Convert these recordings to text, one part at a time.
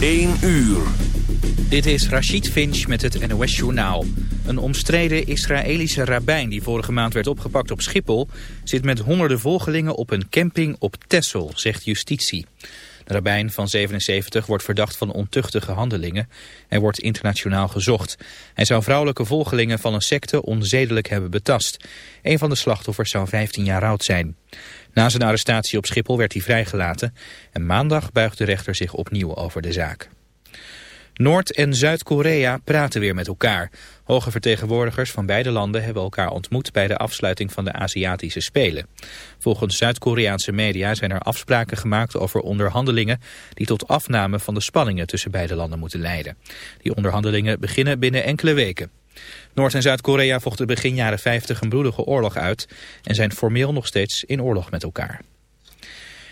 1 uur. Dit is Rashid Finch met het NOS Journaal. Een omstreden Israëlische rabbijn die vorige maand werd opgepakt op Schiphol... zit met honderden volgelingen op een camping op Texel, zegt justitie. De rabbijn van 77 wordt verdacht van ontuchtige handelingen. Hij wordt internationaal gezocht. Hij zou vrouwelijke volgelingen van een secte onzedelijk hebben betast. Een van de slachtoffers zou 15 jaar oud zijn. Na zijn arrestatie op Schiphol werd hij vrijgelaten. En maandag buigt de rechter zich opnieuw over de zaak. Noord- en Zuid-Korea praten weer met elkaar. Hoge vertegenwoordigers van beide landen hebben elkaar ontmoet bij de afsluiting van de Aziatische Spelen. Volgens Zuid-Koreaanse media zijn er afspraken gemaakt over onderhandelingen die tot afname van de spanningen tussen beide landen moeten leiden. Die onderhandelingen beginnen binnen enkele weken. Noord- en Zuid-Korea vochten begin jaren 50 een bloedige oorlog uit en zijn formeel nog steeds in oorlog met elkaar.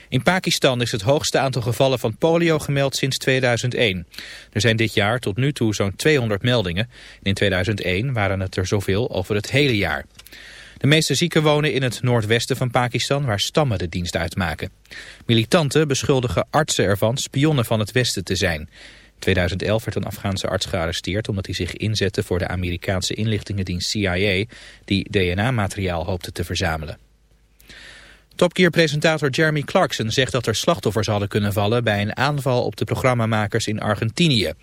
In Pakistan is het hoogste aantal gevallen van polio gemeld sinds 2001. Er zijn dit jaar tot nu toe zo'n 200 meldingen. In 2001 waren het er zoveel over het hele jaar. De meeste zieken wonen in het noordwesten van Pakistan, waar stammen de dienst uitmaken. Militanten beschuldigen artsen ervan spionnen van het westen te zijn. In 2011 werd een Afghaanse arts gearresteerd omdat hij zich inzette voor de Amerikaanse inlichtingendienst CIA, die DNA-materiaal hoopte te verzamelen. Topkeer-presentator Jeremy Clarkson zegt dat er slachtoffers hadden kunnen vallen bij een aanval op de programmamakers in Argentinië. Het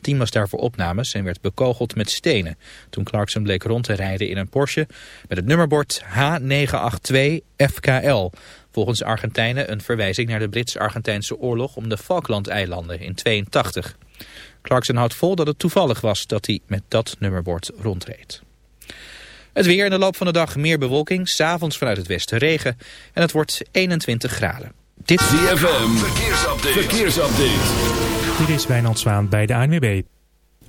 team was daarvoor opnames en werd bekogeld met stenen toen Clarkson bleek rond te rijden in een Porsche met het nummerbord H982 FKL. Volgens Argentijnen een verwijzing naar de Brits-Argentijnse oorlog om de Falklandeilanden in 82. Clarkson houdt vol dat het toevallig was dat hij met dat nummerbord rondreed. Het weer in de loop van de dag meer bewolking, s'avonds vanuit het westen regen en het wordt 21 graden. Dit ZFM, verkeersupdate. verkeersupdate. Dit is Wijnand Zwaan bij de ANWB.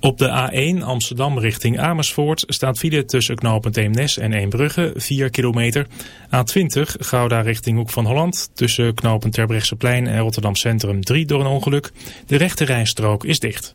Op de A1 Amsterdam richting Amersfoort staat file tussen knooppunt Eemnes en Eembrugge, 4 kilometer. A20 Gouda richting Hoek van Holland tussen knooppunt Terbrechtseplein en Rotterdam Centrum 3 door een ongeluk. De rechte rijstrook is dicht.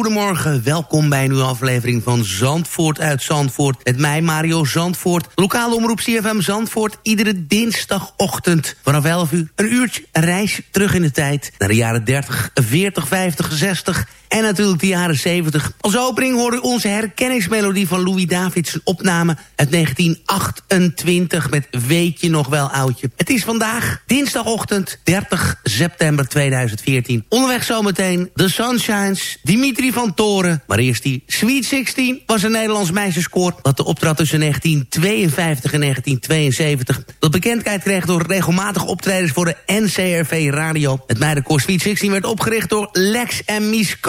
Goedemorgen. Welkom bij een nieuwe aflevering van Zandvoort uit Zandvoort. Met mij Mario Zandvoort. Lokale omroep CFM Zandvoort. Iedere dinsdagochtend vanaf 11 uur. Een uurtje reis terug in de tijd. Naar de jaren 30, 40, 50, 60 en natuurlijk de jaren 70. Als opening hoorde u onze herkenningsmelodie van Louis Davids... opname uit 1928 met Weet je nog wel oudje. Het is vandaag dinsdagochtend 30 september 2014. Onderweg zometeen The Sunshines, Dimitri van Toren. Maar eerst die Sweet 16 was een Nederlands meisjeskoor... dat de optrad tussen 1952 en 1972... dat bekendheid kreeg door regelmatig optredens voor de NCRV Radio. Het meidenkoor Sweet 16 werd opgericht door Lex en Mies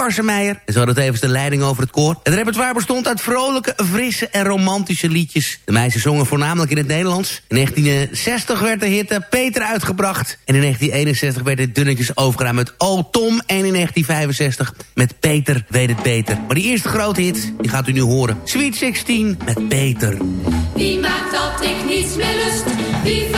En zo hadden tevens de leiding over het koor. Het repertoire bestond uit vrolijke, frisse en romantische liedjes. De meisjes zongen voornamelijk in het Nederlands. In 1960 werd de hit eh, Peter uitgebracht. En in 1961 werd het dunnetjes overgedaan met O Tom. En in 1965 met Peter weet het beter. Maar die eerste grote hit, die gaat u nu horen. Sweet 16 met Peter. Wie maakt dat ik niets meer lust? Wie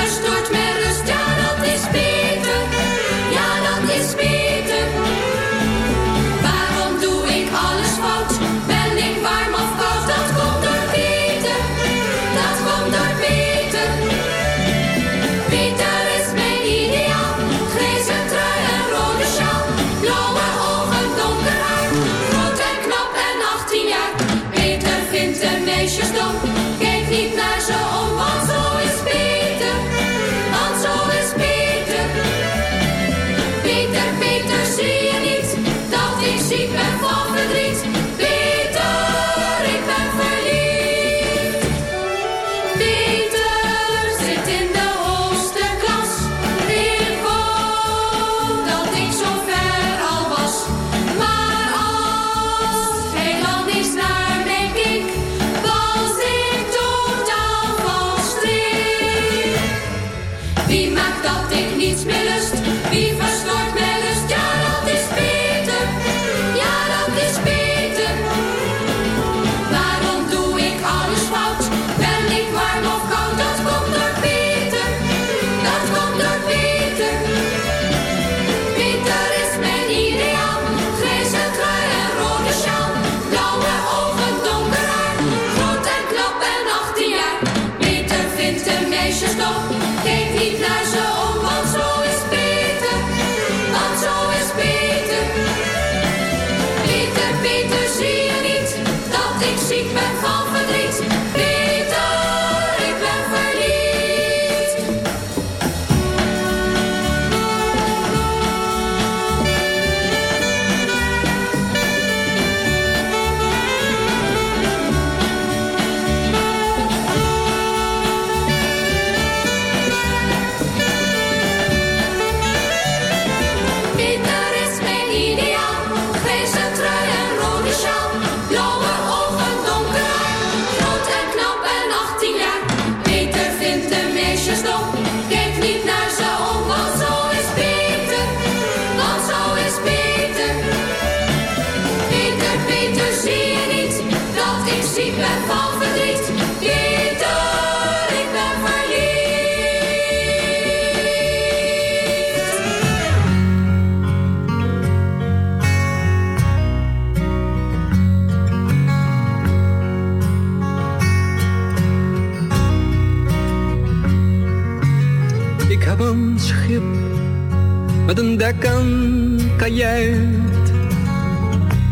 en kajuit.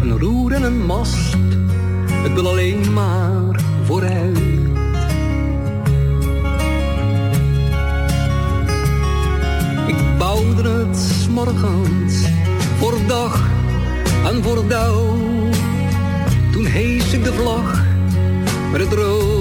Een roer en een mast, ik wil alleen maar vooruit. Ik bouwde het 's morgens voor dag en voor dauw. Toen hees ik de vlag met het rood,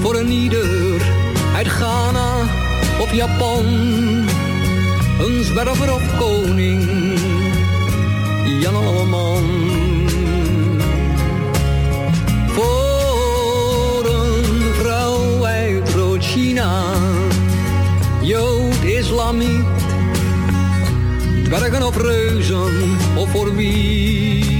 Voor een ieder uit Ghana of Japan. Een zwerver of koning, Jan Alleman. Voor een vrouw uit Rood-China, Jood, Islamiet, dwergen of reuzen, of voor wie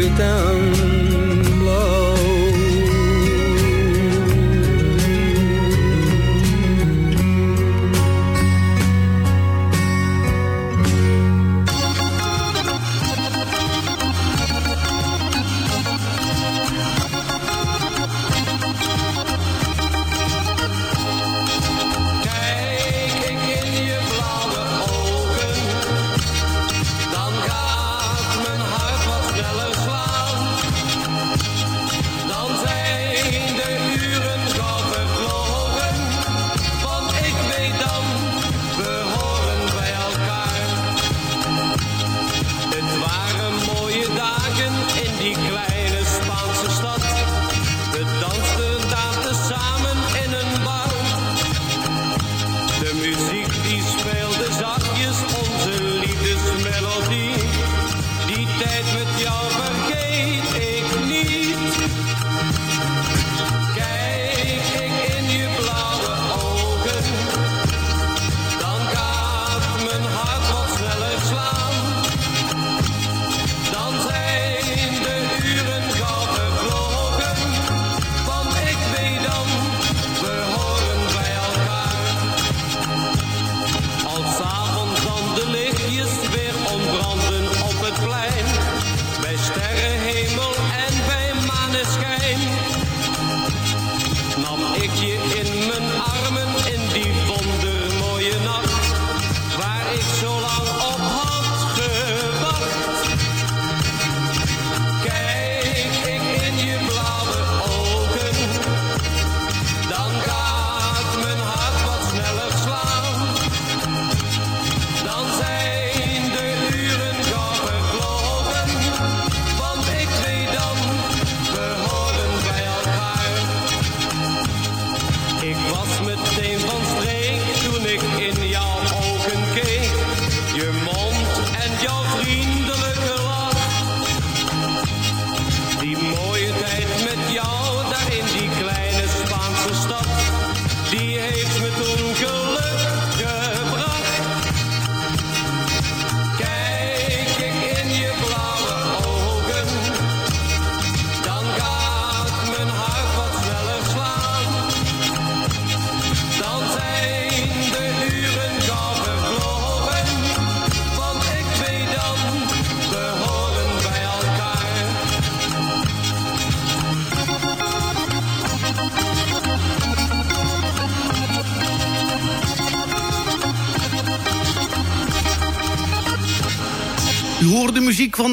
written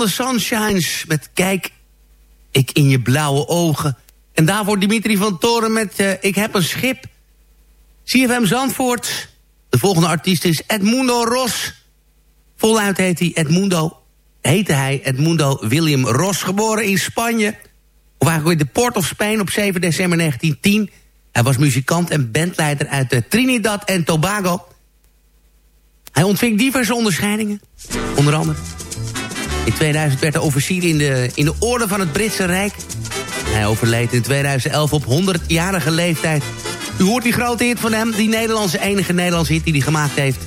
Sunshines met Kijk ik in je blauwe ogen. En daarvoor Dimitri van Toren met uh, Ik heb een schip. CFM Zandvoort. De volgende artiest is Edmundo Ros. Voluit heet hij Edmundo. Heette hij Edmundo William Ros, geboren in Spanje. Of eigenlijk in de Port of Spain op 7 december 1910. Hij was muzikant en bandleider uit uh, Trinidad en Tobago. Hij ontving diverse onderscheidingen. Onder andere in 2000 werd hij officier in de, in de orde van het Britse Rijk. hij overleed in 2011 op 100-jarige leeftijd. U hoort die grote hit van hem, die Nederlandse enige Nederlandse hit die hij gemaakt heeft.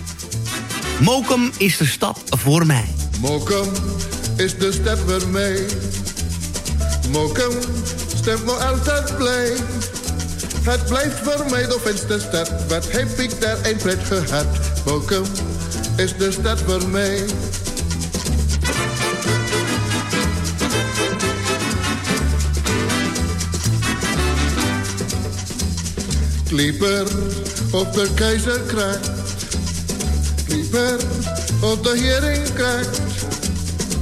Mokum is de stad voor mij. Mokum is de stad voor mij. Mokum stemt me altijd blij. Het blijft voor mij de fijnste stad. Wat heb ik daar een pret gehad. Mokum is de stad voor mij. Klieper op de keizerkracht. Klieper op de heringkracht.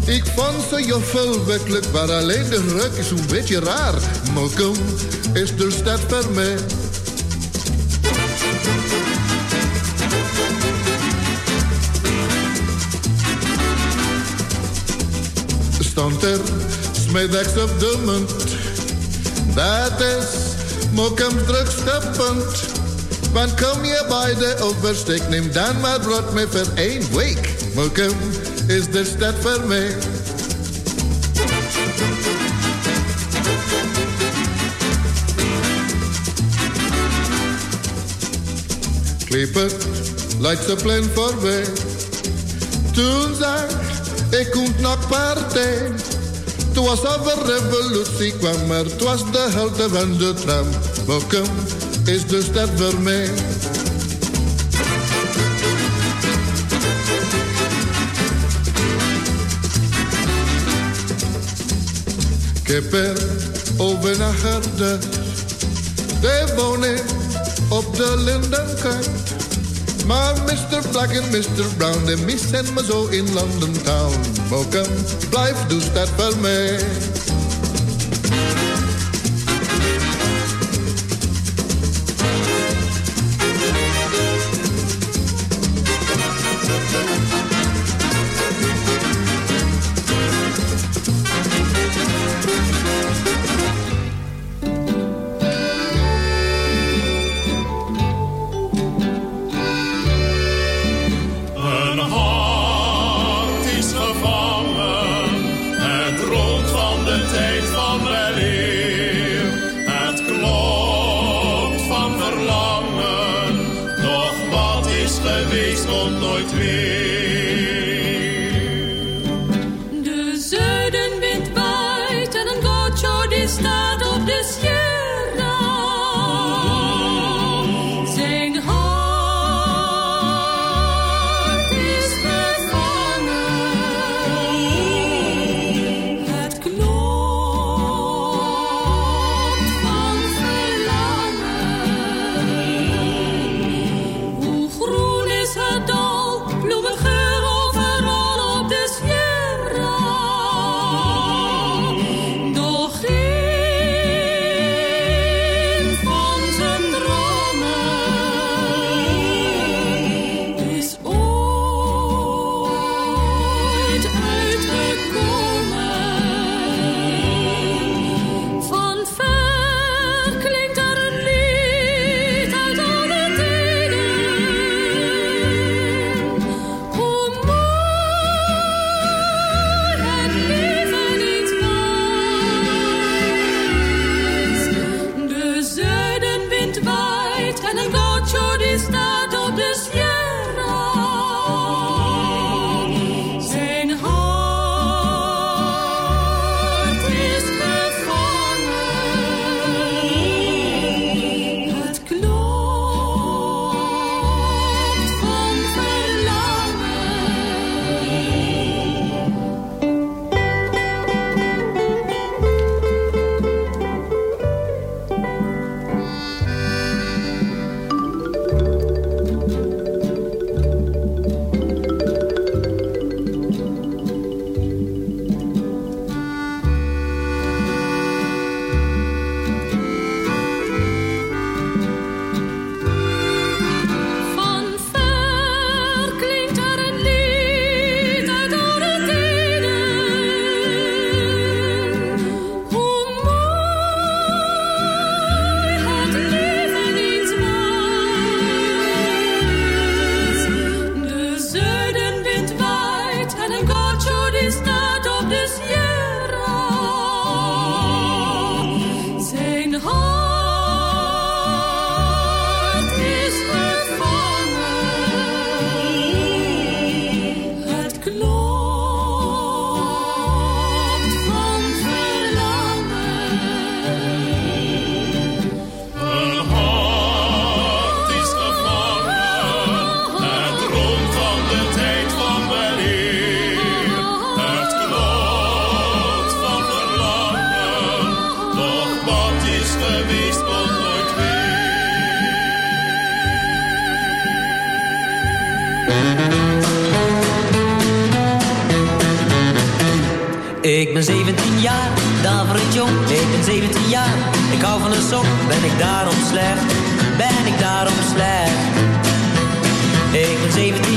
Ik vond ze juffel maar alleen de ruk is een beetje raar. Mokum is de stad voor mij. Stond er smiddags op de munt. Dat is Mokum drukste punt. Want kom je bij de oversteek, neem dan maar brood mee voor één week. Mokum is de stad voor mij. Klippert, lijkt ze plan voorbij. Toen zag ik komt nog partij. Het was een revolutie kwam, maar het was de helte van de tram. Welkom is de stad voor mij. Ik heb er over nagedacht. De woning op de lindenkant. Maar Mr. Black en Mr. Brown, de missen me zo in London Town. Welkom, blijf dus dat voor mij.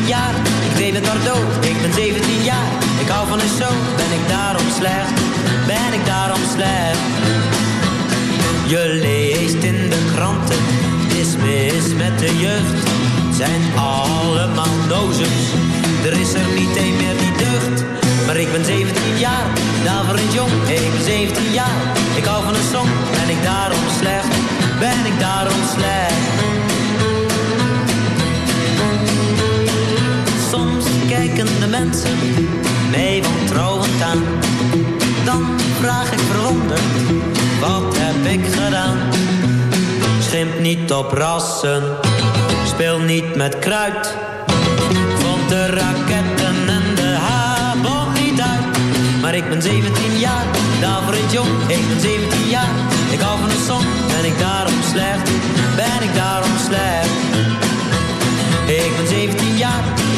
Ja, ik deed het maar dood. Ik ben 17 jaar, ik hou van een show. Ben ik daarom slecht? Ben ik daarom slecht? Je leest in de kranten, het is mis met de jeugd. Zijn allemaal dozens, er is er niet een meer die deugd. Maar ik ben 17 jaar, nou daarvoor een jong. Ik ben 17 jaar, ik hou van een song. Ben ik daarom slecht? Ben ik daarom slecht? Kijken de mensen mij wantrouwend aan. Dan vraag ik verwonderd, wat heb ik gedaan? Schimp niet op rassen, speel niet met kruid. Vond de raketten en de haarbom niet uit. Maar ik ben 17 jaar, daarvoor het jong. Ik ben 17 jaar, ik hou van een song. Ben ik daarom slecht? Ben ik daarom slecht? Ik ben 17 jaar,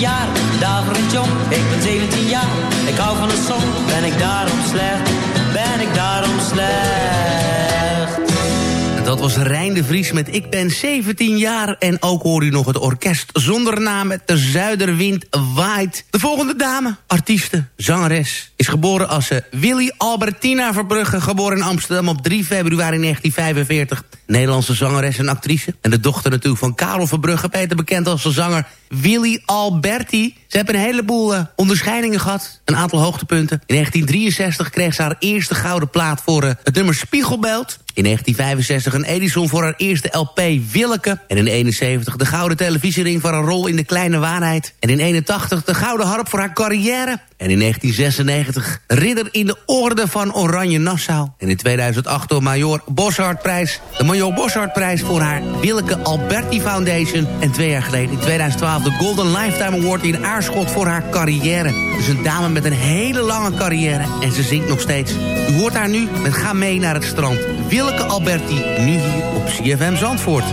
Jaar, een jong. Ik ben 17 jaar, ik hou van een song. Ben ik daarom slecht? Ben ik daarom slecht? Dat was Rijn de Vries met Ik ben 17 jaar. En ook hoor u nog het orkest zonder naam met De Zuiderwind Waait. De volgende dame, artieste, zangeres, is geboren als uh, Willy Albertina Verbrugge. Geboren in Amsterdam op 3 februari 1945. Nederlandse zangeres en actrice. En de dochter natuurlijk van Karel Verbrugge, beter bekend als de zanger Willy Alberti. Ze hebben een heleboel uh, onderscheidingen gehad. Een aantal hoogtepunten. In 1963 kreeg ze haar eerste gouden plaat voor uh, het nummer Spiegelbeeld. In 1965 een Edison voor haar eerste LP Willeke. En in 71 de gouden televisiering voor haar rol in De Kleine Waarheid. En in 81 de gouden harp voor haar carrière. En in 1996 ridder in de orde van Oranje Nassau. En in 2008 door Major Boshardprijs. De Major Boshardprijs voor haar Willeke Alberti Foundation. En twee jaar geleden in 2012 de Golden Lifetime Award in Aarschot voor haar carrière. Dus een dame met een hele lange carrière. En ze zingt nog steeds. U hoort haar nu met Ga mee naar het strand. Willeke Alberti, nu hier op CFM Zandvoort.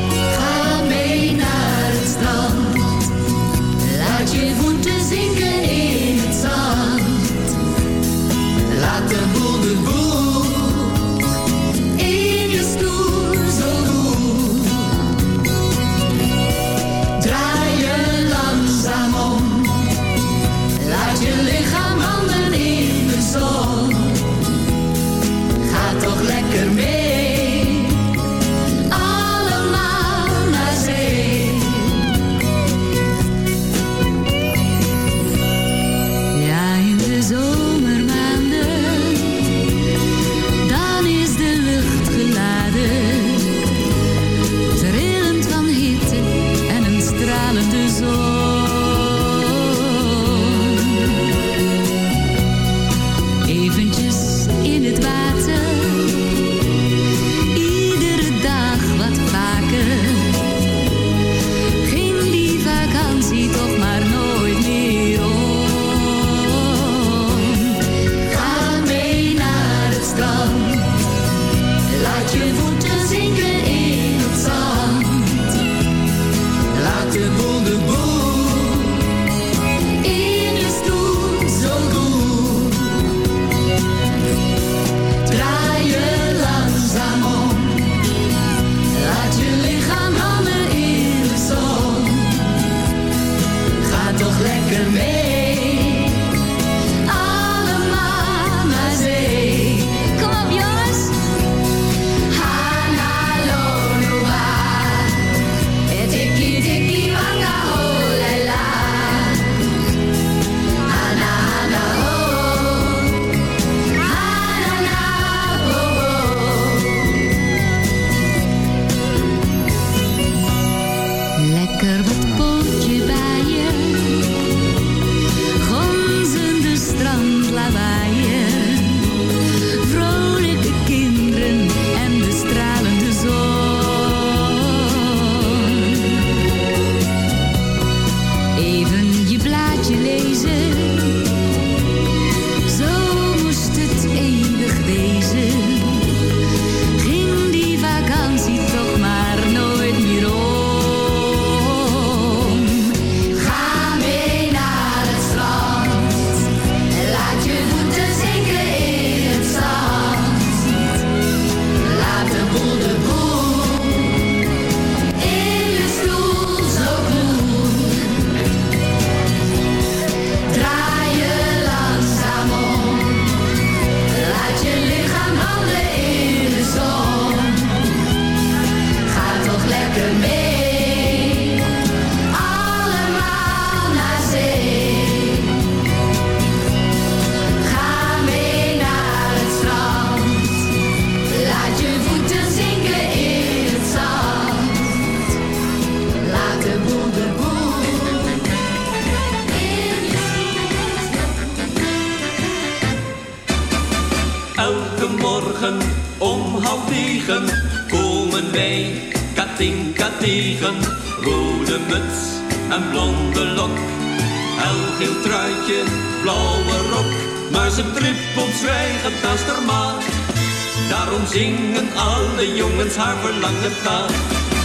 Alle jongens haar verlangen taal.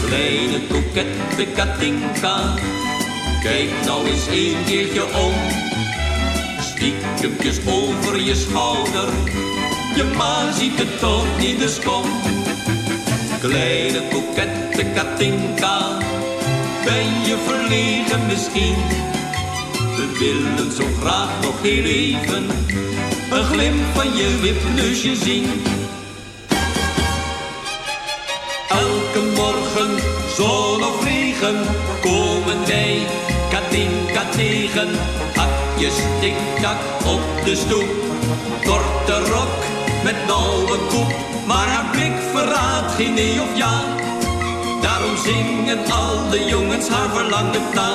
Kleine kokette Katinka. Kijk nou eens een keertje om. Stiekempjes over je schouder. Je ma ziet het toch niet, dus kom. Kleine kokette Katinka. Ben je verlegen misschien? We willen zo graag nog heel even. Een glimp van je wipneusje zien. Zon of regen, komen wij Katinka tegen. Hakjes tik-tak op de stoep. Korte rok met nauwe koep, maar haar blik verraadt geen nee of ja. Daarom zingen al de jongens haar verlangen na.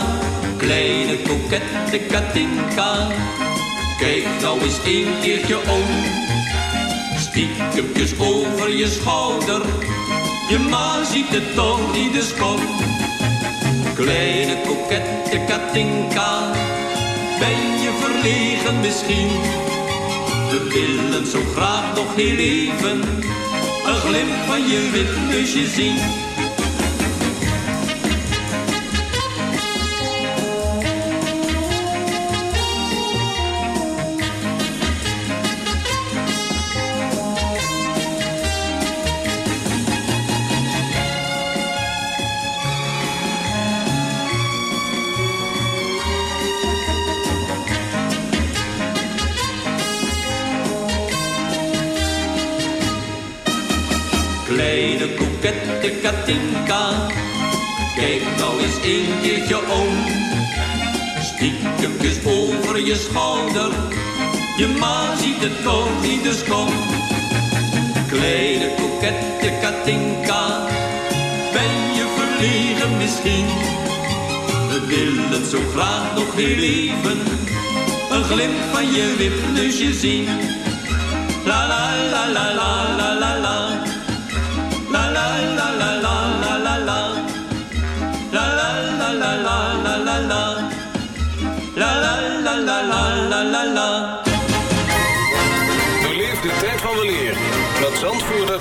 Kleine kokette Katinka, kijk nou eens een keertje om. Stiekempjes over je schouder, je ma ziet het toch niet, dus kom. Kleine kokette Katinka, ben je verlegen misschien? We willen zo graag nog heel even een glimp van je wipneusje zien. Een keertje om. Stiekempjes over je schouder, je ma ziet het toch niet, dus kom. Kleine kokette Katinka, ben je verlegen misschien? We willen zo graag nog heel even, een glimp van je wipneusje zien. La la la la la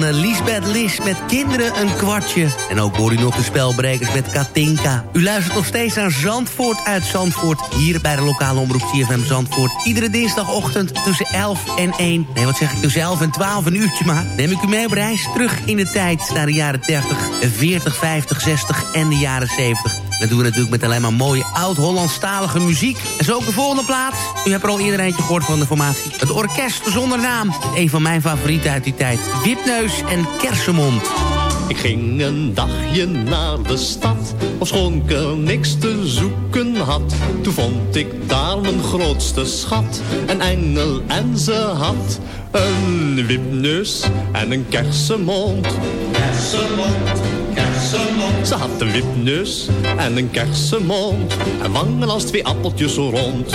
van eh, Lisbeth Lis met Kinderen een kwartje. En ook hoor u nog de spelbrekers met Katinka. U luistert nog steeds naar Zandvoort uit Zandvoort. Hier bij de lokale omroep CFM Zandvoort. Iedere dinsdagochtend tussen 11 en 1. Nee, wat zeg ik, tussen 11 en 12 een uurtje maar. Neem ik u mee op reis terug in de tijd naar de jaren 30, 40, 50, 60 en de jaren 70. Dat doen we natuurlijk met alleen maar mooie oud-Hollandstalige muziek. En zo ook de volgende plaats. U hebt er al eerder eentje gehoord van de formatie. Het orkest zonder naam. Een van mijn favorieten uit die tijd. Wipneus en Kersenmond. Ik ging een dagje naar de stad, ofschoon ik er niks te zoeken had. Toen vond ik daar mijn grootste schat, een engel en ze had een wipneus en een kersenmond. Kersenmond, kersenmond. Ze had een wipneus en een kersenmond en wangen als twee appeltjes zo rond.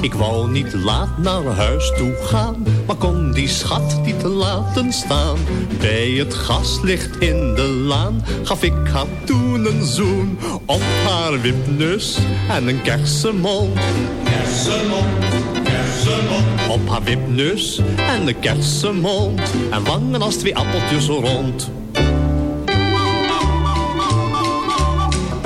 Ik wou niet laat naar huis toe gaan, maar kon die schat niet laten staan. Bij het gaslicht in de laan gaf ik haar toen een zoen op haar wipneus en een kersenmond. Kersenmond, kersenmond. Op haar wipneus en een kersenmond en wangen als twee appeltjes rond.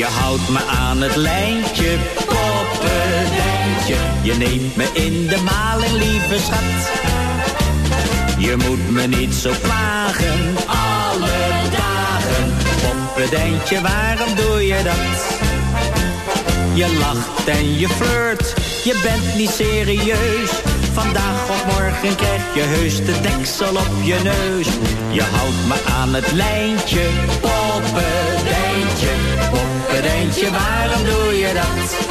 Je houdt me aan het lijntje, poppendijntje. Je neemt me in de maling, lieve schat. Je moet me niet zo plagen, alle dagen. Poppendijntje, waarom doe je dat? Je lacht en je flirt, je bent niet serieus. Vandaag of morgen krijg je heus de deksel op je neus. Je houdt me aan het lijntje, poppedijntje, poppedijntje, waarom doe je dat?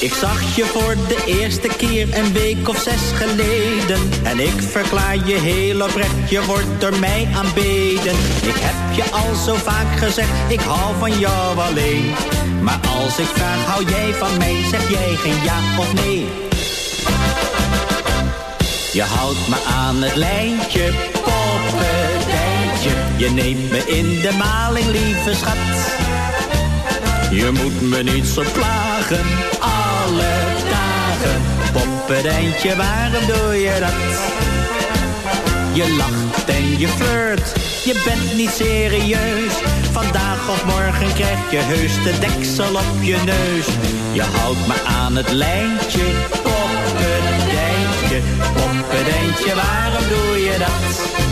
Ik zag je voor de eerste keer een week of zes geleden. En ik verklaar je heel oprecht, je wordt door mij aanbeden. Ik heb je al zo vaak gezegd, ik hou van jou alleen. Maar als ik vraag, hou jij van mij, zeg jij geen ja of nee. Je houdt me aan het lijntje, Je neemt me in de maling, lieve schat. Je moet me niet zo plagen, alle dagen. Poppendijntje, waarom doe je dat? Je lacht en je flirt, je bent niet serieus. Vandaag of morgen krijg je heus de deksel op je neus. Je houdt me aan het lijntje, poppendijntje. Poppendijntje, waarom doe je dat?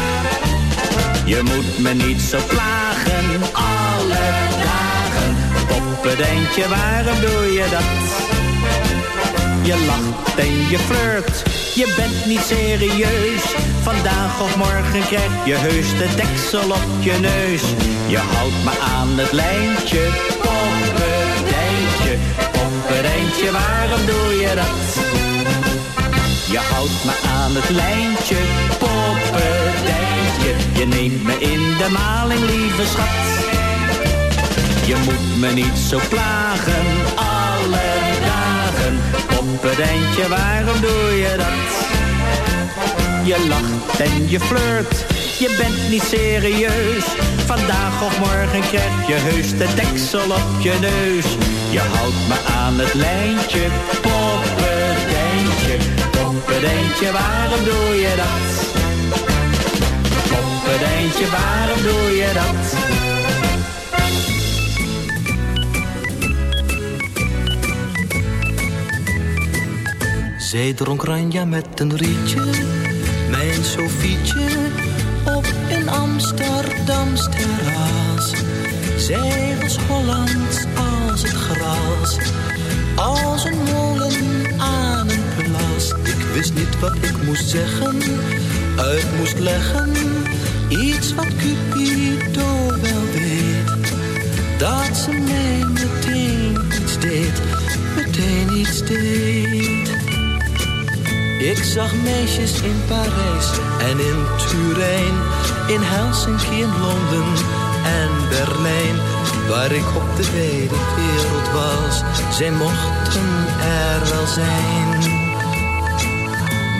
Je moet me niet zo plagen, alle dagen. Poppendijntje, waarom doe je dat? Je lacht en je flirt, je bent niet serieus. Vandaag of morgen krijg je heus de deksel op je neus. Je houdt me aan het lijntje, poppendijntje. Poppendijntje, waarom doe je dat? Je houdt me aan het lijntje, poppendijntje. Je neemt me in de maling, lieve schat. Je moet me niet zo plagen, alle dagen. Poppendijntje, waarom doe je dat? Je lacht en je flirt, je bent niet serieus. Vandaag of morgen krijg je heus de deksel op je neus. Je houdt me aan het lijntje. Poppendijntje, waarom doe je dat? Poppendijntje, waarom doe je dat? Zij dronk ranja met een rietje, mijn Sofietje, op een Amsterdams terras. Zij was Hollands als het gras, als een molen aan een wist niet wat ik moest zeggen, uit moest leggen, iets wat Cupido wel weet. Dat ze mij meteen iets deed, meteen iets deed. Ik zag meisjes in Parijs en in Turijn, in Helsinki, in Londen en Berlijn. Waar ik op de wereld was, zij mochten er wel zijn.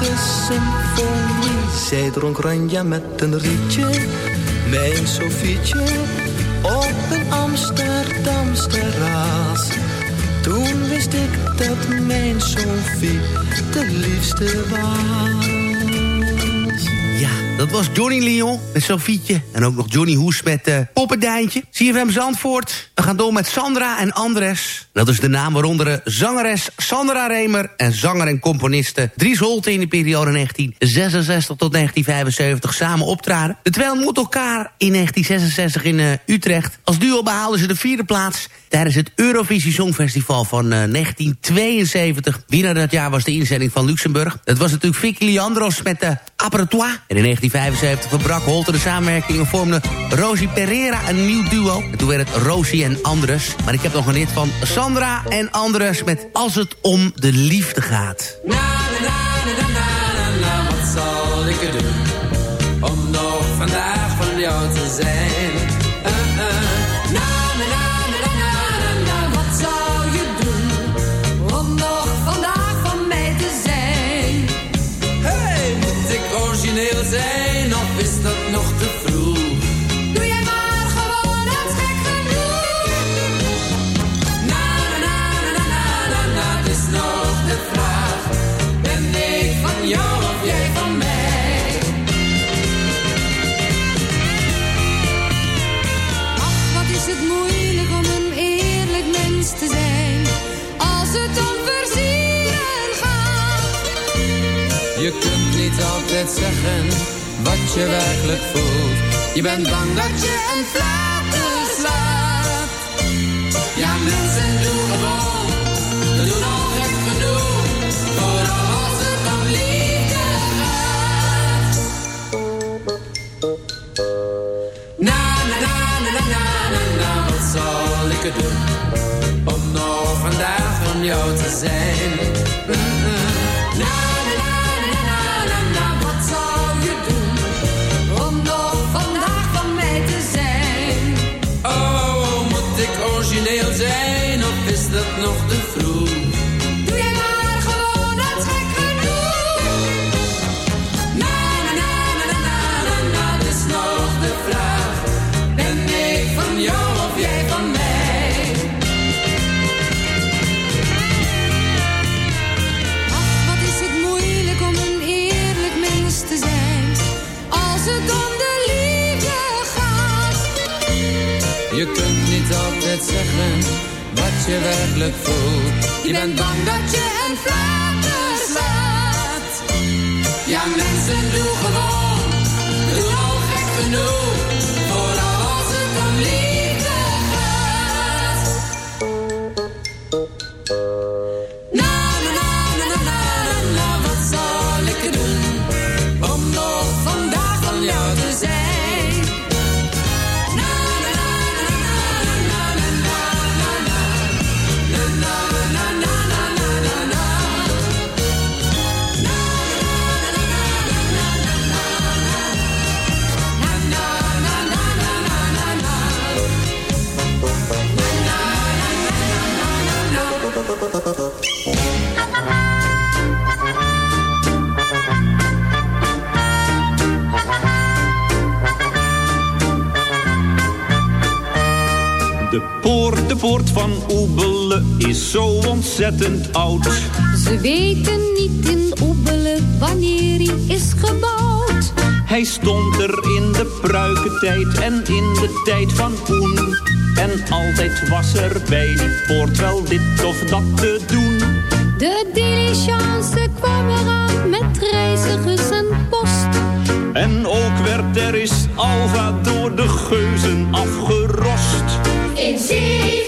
lente-symfonie. Zij dronk ranja met een rietje, mijn Sofietje, op een Amsterdams terras. Toen wist ik dat mijn Sophie de liefste was. Dat was Johnny Leon met Sofietje. En ook nog Johnny Hoes met uh, Poppendijntje. CFM Zandvoort. We gaan door met Sandra en Andres. Dat is de naam waaronder de zangeres Sandra Remer... en zanger en componiste Dries Holte in de periode 1966 tot 1975 samen optraden. De twee ontmoeten elkaar in 1966 in uh, Utrecht. Als duo behaalden ze de vierde plaats tijdens het Eurovisie Songfestival van uh, 1972. Winnaar dat jaar was de inzending van Luxemburg. Dat was natuurlijk Vicky Leandros met de Apparatois. En in 1975 verbrak Holte de samenwerking en vormde Rosie Pereira een nieuw duo. En toen werd het Rosie en Andres. Maar ik heb nog een hit van Sandra en Andres met Als het om de liefde gaat. Na, na, na, na, na, wat zal ik doen om nog vandaag van jou te zijn? Zeggen wat je werkelijk voelt. Je bent bang dat je een flater slaat. Ja, mensen doen gewoon, we doen al gek genoeg. Vooral als het om liefde gaat. Na, na, na, na, na, na, na, wat zal ik er doen? Om nog vandaag van jou te zijn. Je werkelijk voelt. Je bent bang dat je een flater slaat. Ja, mensen doen gewoon, doen al gek genoeg. Vooral als het om liefde poort, de poort van Oebelen is zo ontzettend oud. Ze weten niet in Oebelen wanneer hij is gebouwd. Hij stond er in de pruikentijd en in de tijd van Oen. En altijd was er bij die poort wel dit of dat te doen. De diligence kwam eraan met reizigers en post. En ook werd er is Alva door de geuzen afgerost. see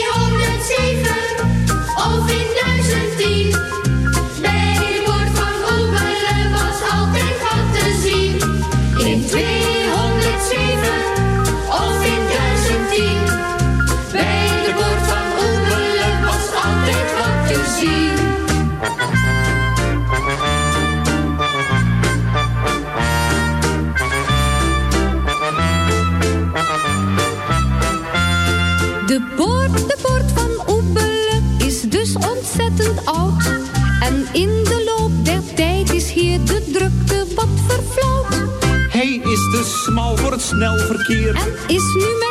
het snelverkeer. En is nu met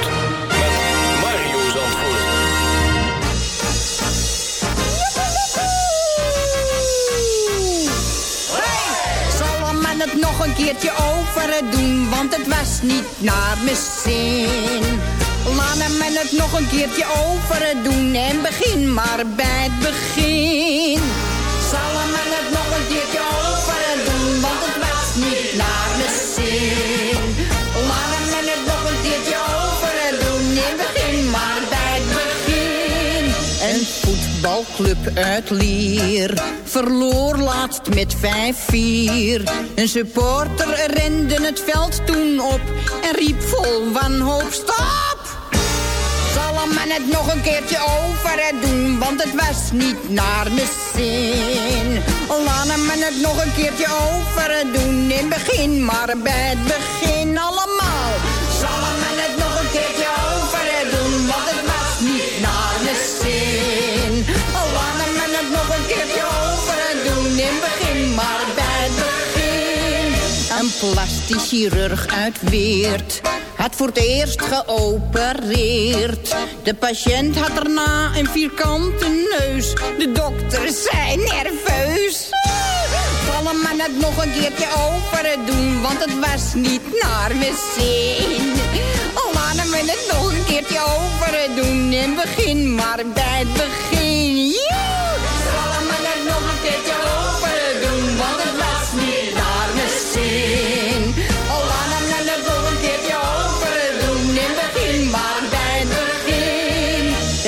het nog een keertje over doen, want het was niet naar mijn zin. Laat hem het nog een keertje over doen en begin maar bij het begin. Voetbalclub uit Lier verloor laatst met 5-4. Een supporter rende het veld toen op en riep vol wanhoop stop! Zal hem het nog een keertje over doen, want het was niet naar mijn zin. Laat hem het nog een keertje over doen, in begin maar bij het begin allemaal. Plastisch chirurg uit Weert had voor het eerst geopereerd. De patiënt had daarna een vierkante neus. De dokter zei nerveus. Zal hem man het nog een keertje over doen, want het was niet naar mijn zin. Laat hem het nog een keertje over doen en begin maar bij het begin.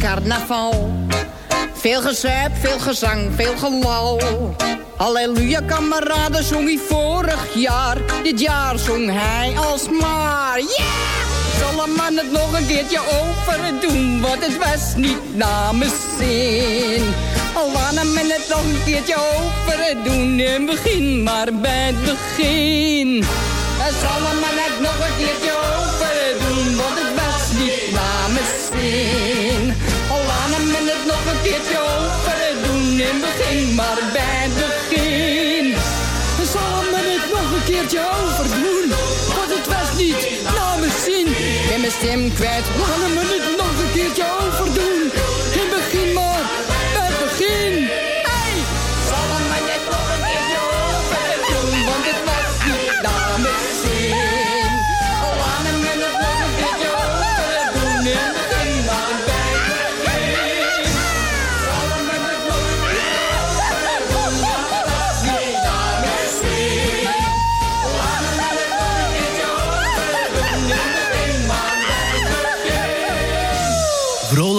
Carnaval. Veel gezuip, veel gezang, veel gelal. Halleluja, kameraden, zong hij vorig jaar. Dit jaar zong hij alsmaar. Yeah! Zal een man het nog een keertje over doen, want het was niet namens zin. Al laat men het nog een keertje over doen, en begin maar bij het begin. En zal een man het nog een keertje keertje over doen, en begin maar bij het begin. Zal men het nog een keertje overdoen, want het was niet namens zin. Ik ben mijn stem kwijt, laten we het nog een keertje overdoen.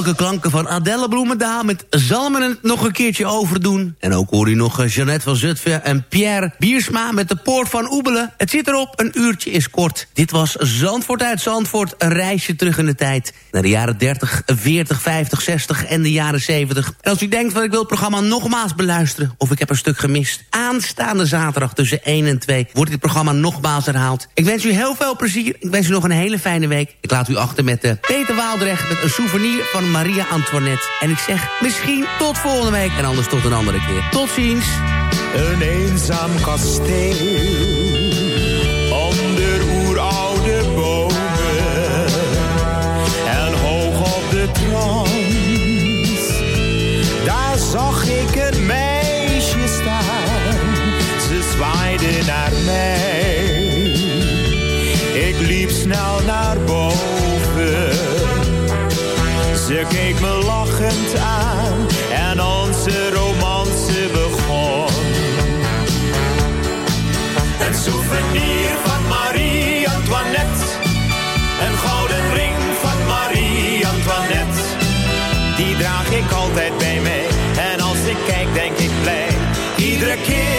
Vrolijke klanken van Adelle Bloemendaal met Zal men het nog een keertje overdoen. En ook hoor je nog eh, Jeannette van Zutphen en Pierre Biersma met de Poort van Oebelen. Het zit erop, een uurtje is kort. Dit was Zandvoort uit Zandvoort, een reisje terug in de tijd. Naar de jaren 30, 40, 50, 60 en de jaren 70. En als u denkt van ik wil het programma nogmaals beluisteren... of ik heb een stuk gemist, aanstaande zaterdag tussen 1 en 2... wordt dit programma nogmaals herhaald. Ik wens u heel veel plezier, ik wens u nog een hele fijne week. Ik laat u achter met uh, Peter Waaldrecht met een souvenir van Maria Antoinette. En ik zeg misschien tot volgende week en anders tot een andere keer. Tot ziens. Een eenzaam kasteel ze keek me lachend aan en onze romance begon. Een souvenir van Marie Antoinette. Een gouden ring van Marie Antoinette. Die draag ik altijd bij mij. En als ik kijk denk ik blij. Iedere keer